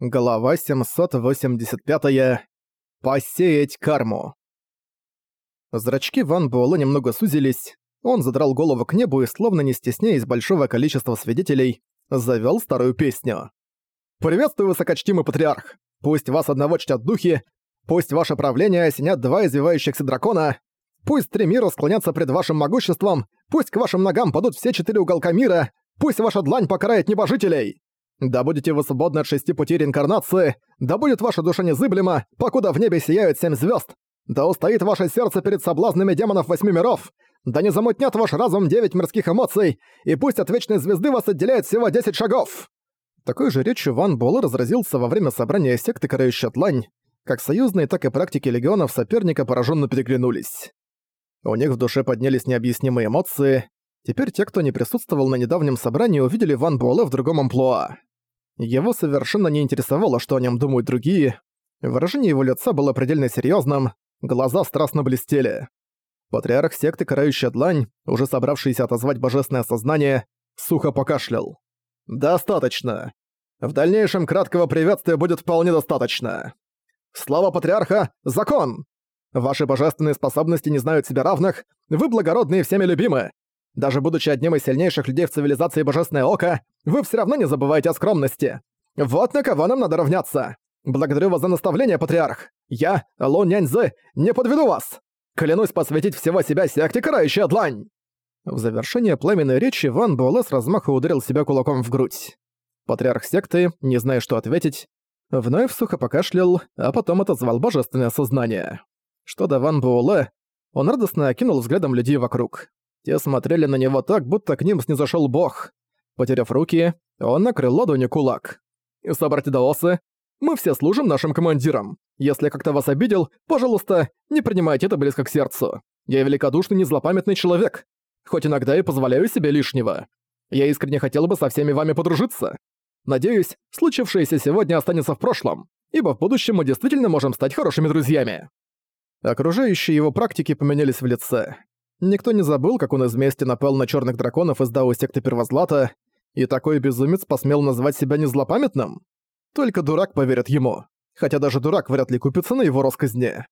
Глава 785. -я. Посеять карму. Зрачки Ван Буэлла немного сузились. Он задрал голову к небу и, словно не стесняясь большого количества свидетелей, завёл старую песню. «Приветствую, высокочтимый патриарх! Пусть вас одного чтят духи, пусть ваше правление осенят два извивающихся дракона, пусть три мира склонятся пред вашим могуществом, пусть к вашим ногам падут все четыре уголка мира, пусть ваша длань покарает небожителей!» Да будете вы свободны от шести путей реинкарнации, да будет ваша душа незыблема, покуда в небе сияют семь звезд, да устоит ваше сердце перед соблазнами демонов восьми миров, да не замутнят ваш разум девять мирских эмоций, и пусть от вечной звезды вас отделяет всего десять шагов!» Такой же речью Ван Буэлэ разразился во время собрания секты Карающая Тлань, как союзные, так и практики легионов соперника пораженно переглянулись. У них в душе поднялись необъяснимые эмоции, теперь те, кто не присутствовал на недавнем собрании, увидели Ван Буэлэ в другом амплуа. Его совершенно не интересовало, что о нем думают другие. Выражение его лица было предельно серьезным, глаза страстно блестели. Патриарх секты Карающая Длань, уже собравшийся отозвать божественное сознание, сухо покашлял. «Достаточно. В дальнейшем краткого приветствия будет вполне достаточно. Слава Патриарха — закон! Ваши божественные способности не знают себе равных, вы благородные всеми любимы. Даже будучи одним из сильнейших людей в цивилизации Божественное Око, вы все равно не забываете о скромности. Вот на кого нам надо равняться. Благодарю вас за наставление, патриарх. Я, Лун Няньзы, не подведу вас. Клянусь посвятить всего себя секте Карающая Длань!» В завершение пламенной речи Ван Буэлэ с размаха ударил себя кулаком в грудь. Патриарх секты, не зная, что ответить, вновь сухо покашлял, а потом отозвал божественное сознание. Что до Ван Буэлэ, он радостно окинул взглядом людей вокруг. Те смотрели на него так, будто к ним снизошёл бог. Потеряв руки, он накрыл ладонью кулак. «Собратья Даосы, мы все служим нашим командирам. Если я как-то вас обидел, пожалуйста, не принимайте это близко к сердцу. Я великодушный, незлопамятный человек. Хоть иногда и позволяю себе лишнего. Я искренне хотел бы со всеми вами подружиться. Надеюсь, случившееся сегодня останется в прошлом, ибо в будущем мы действительно можем стать хорошими друзьями». Окружающие его практики поменялись в лице. Никто не забыл, как он из мести напал на черных драконов из Дао секты Первозлата, и такой безумец посмел назвать себя незлопамятным? Только дурак поверит ему, хотя даже дурак вряд ли купится на его росказне.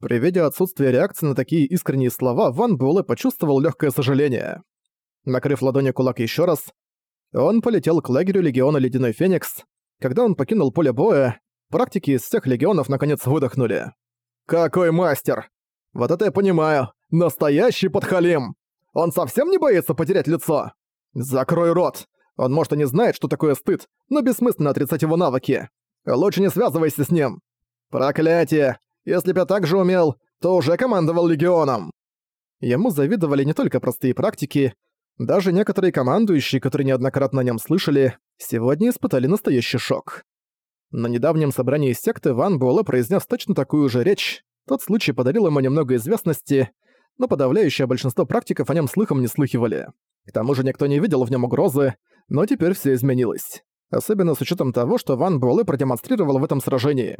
При виде отсутствия реакции на такие искренние слова, Ван Буэлэ почувствовал легкое сожаление. Накрыв ладонью кулак еще раз, он полетел к лагерю Легиона Ледяной Феникс. Когда он покинул поле боя, практики из всех легионов наконец выдохнули. «Какой мастер! Вот это я понимаю! Настоящий подхалим! Он совсем не боится потерять лицо? Закрой рот! Он может и не знает, что такое стыд, но бессмысленно отрицать его навыки. Лучше не связывайся с ним. Проклятие! Если б я так же умел, то уже командовал легионом. Ему завидовали не только простые практики, даже некоторые командующие, которые неоднократно о нем слышали, сегодня испытали настоящий шок. На недавнем собрании секты Ван Буэлэ произнес точно такую же речь. Тот случай подарил ему немного известности, но подавляющее большинство практиков о нем слыхом не слыхивали. К тому же никто не видел в нем угрозы, но теперь все изменилось. Особенно с учетом того, что Ван Буэлэ продемонстрировал в этом сражении.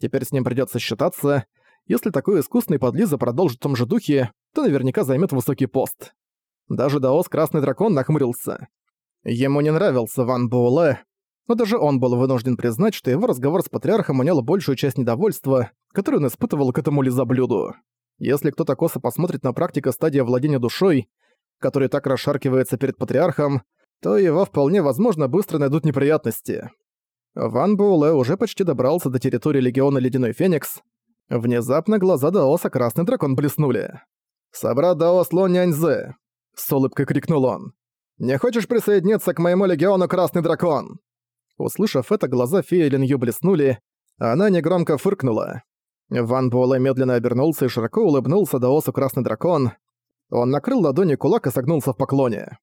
Теперь с ним придется считаться. Если такой искусный подлиза продолжит в том же духе, то наверняка займет высокий пост. Даже Даос Красный Дракон нахмурился. Ему не нравился Ван Буэлэ, но даже он был вынужден признать, что его разговор с Патриархом унял большую часть недовольства, которое он испытывал к этому лизоблюду. Если кто-то косо посмотрит на практика стадия владения душой, который так расшаркивается перед патриархом, то его вполне возможно быстро найдут неприятности. Ван Буэлэ уже почти добрался до территории Легиона Ледяной Феникс. Внезапно глаза Даоса Красный Дракон блеснули. «Собрат Даос Ло Няньзы!» — с улыбкой крикнул он. «Не хочешь присоединиться к моему Легиону Красный Дракон?» Услышав это, глаза феи Линью блеснули, а она негромко фыркнула. Ван Буэлэ медленно обернулся и широко улыбнулся Даосу Красный Дракон. Он накрыл ладони кулак и согнулся в поклоне.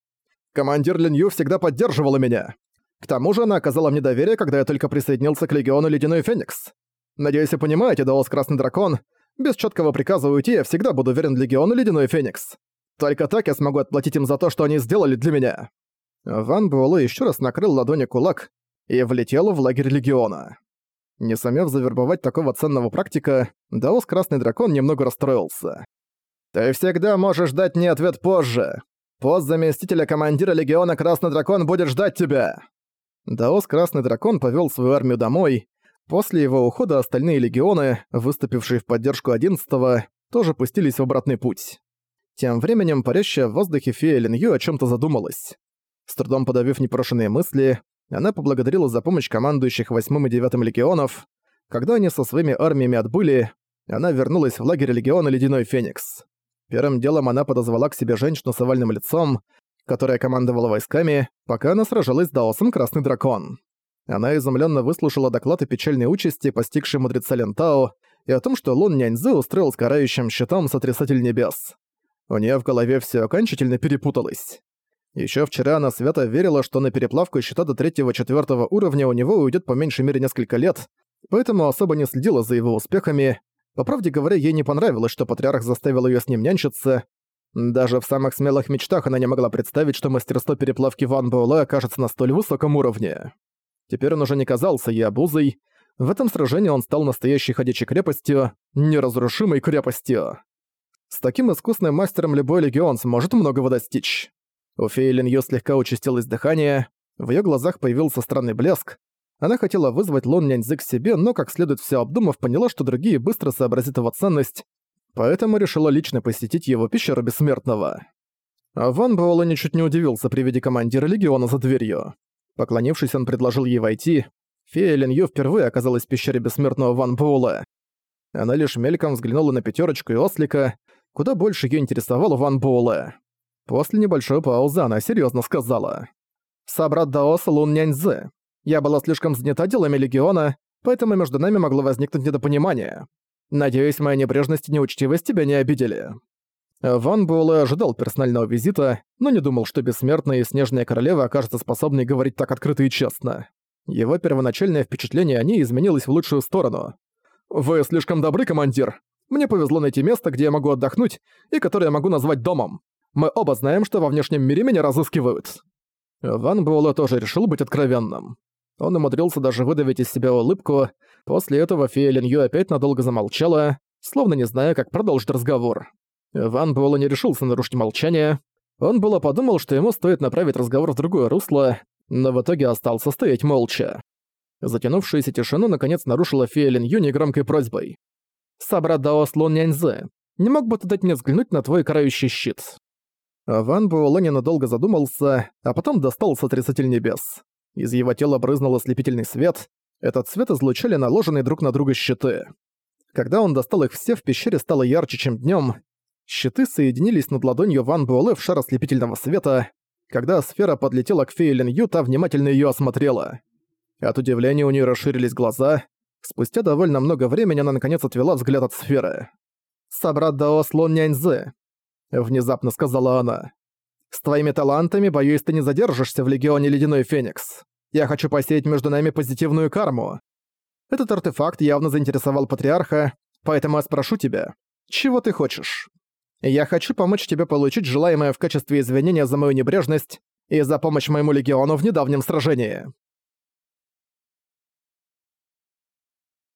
«Командир Линью всегда поддерживала меня. К тому же она оказала мне доверие, когда я только присоединился к Легиону Ледяной Феникс. Надеюсь, вы понимаете, Даос Красный Дракон, без четкого приказа уйти я всегда буду верен Легиону Ледяной Феникс. Только так я смогу отплатить им за то, что они сделали для меня». Ван Буэлэ еще раз накрыл ладони кулак и влетел в лагерь Легиона. Не сумев завербовать такого ценного практика, Даос Красный Дракон немного расстроился. «Ты всегда можешь дать мне ответ позже. Пост заместителя командира Легиона Красный Дракон будет ждать тебя!» Даос Красный Дракон повёл свою армию домой. После его ухода остальные легионы, выступившие в поддержку 11-го, тоже пустились в обратный путь. Тем временем парящая в воздухе фея Линью о чём-то задумалась. С трудом подавив непрошенные мысли, она поблагодарила за помощь командующих 8 и 9 легионов. Когда они со своими армиями отбыли, она вернулась в лагерь легиона Ледяной Феникс. Первым делом она подозвала к себе женщину с овальным лицом, которая командовала войсками, пока она сражалась с Даосом Красный Дракон. Она изумленно выслушала доклад о печальной участи, постигшей мудреца Лентао, и о том, что Лун Няньзы устроил с карающим щитом Сотрясатель Небес. У нее в голове все окончательно перепуталось. Еще вчера она свято верила, что на переплавку щита до третьего-четвертого уровня у него уйдет по меньшей мере несколько лет, поэтому особо не следила за его успехами. По правде говоря, ей не понравилось, что патриарх заставил ее с ним нянчиться, даже в самых смелых мечтах она не могла представить, что мастерство переплавки Ван Буэлэ окажется на столь высоком уровне. Теперь он уже не казался ей обузой. В этом сражении он стал настоящей ходячей крепостью, неразрушимой крепостью. С таким искусным мастером любой легион сможет многого достичь. У феи Линью слегка участилось дыхание, в её глазах появился странный блеск. Она хотела вызвать Лон Няньзы к себе, но, как следует все обдумав, поняла, что другие быстро сообразят его ценность, поэтому решила лично посетить его пещеру Бессмертного. А Ван Буэлэ ничуть не удивился при виде командира Легиона за дверью. Поклонившись, он предложил ей войти. Фея Лин Ю впервые оказалась в пещере Бессмертного Ван Буэлэ. Она лишь мельком взглянула на пятерочку и ослика, куда больше ее интересовал Ван Буэлэ. После небольшой паузы она серьезно сказала. «Собрат Даос Лун Няньзы. Я была слишком занята делами Легиона, поэтому между нами могло возникнуть недопонимание. Надеюсь, моя небрежность и неучтивость тебя не обидели». Ван Буэлэ ожидал персонального визита, но не думал, что Бессмертная и Снежная Королева окажутся способны говорить так открыто и честно. Его первоначальное впечатление о ней изменилось в лучшую сторону. «Вы слишком добры, командир. Мне повезло найти место, где я могу отдохнуть, и которое я могу назвать домом. Мы оба знаем, что во внешнем мире меня разыскивают». Ван Буэлэ тоже решил быть откровенным. Он умудрился даже выдавить из себя улыбку, После этого фея Линью опять надолго замолчала, словно не зная, как продолжить разговор. Ван Буэлэ не решился нарушить молчание. Он было подумал, что ему стоит направить разговор в другое русло, но в итоге остался стоять молча. Затянувшуюся тишину наконец нарушила фея Линью негромкой просьбой. «Собрат Даос Лун Няньзы, не мог бы ты дать мне взглянуть на твой карающий щит?» Ван Буэлэ ненадолго задумался, а потом достал сотрясатель небес. Из его тела брызнул ослепительный свет, этот свет излучали наложенные друг на друга щиты. Когда он достал их все, в пещере стало ярче, чем днем. Щиты соединились над ладонью Ван Буэлэ в шар ослепительного света. Когда сфера подлетела к фее Лин Ю, та внимательно ее осмотрела. От удивления у нее расширились глаза. Спустя довольно много времени она наконец отвела взгляд от сферы. «Собрат Даос Лон Няньзы», — внезапно сказала она. «С твоими талантами, боюсь, ты не задержишься в Легионе Ледяной Феникс. Я хочу посеять между нами позитивную карму. Этот артефакт явно заинтересовал патриарха, поэтому я спрошу тебя, чего ты хочешь? Я хочу помочь тебе получить желаемое в качестве извинения за мою небрежность и за помощь моему легиону в недавнем сражении.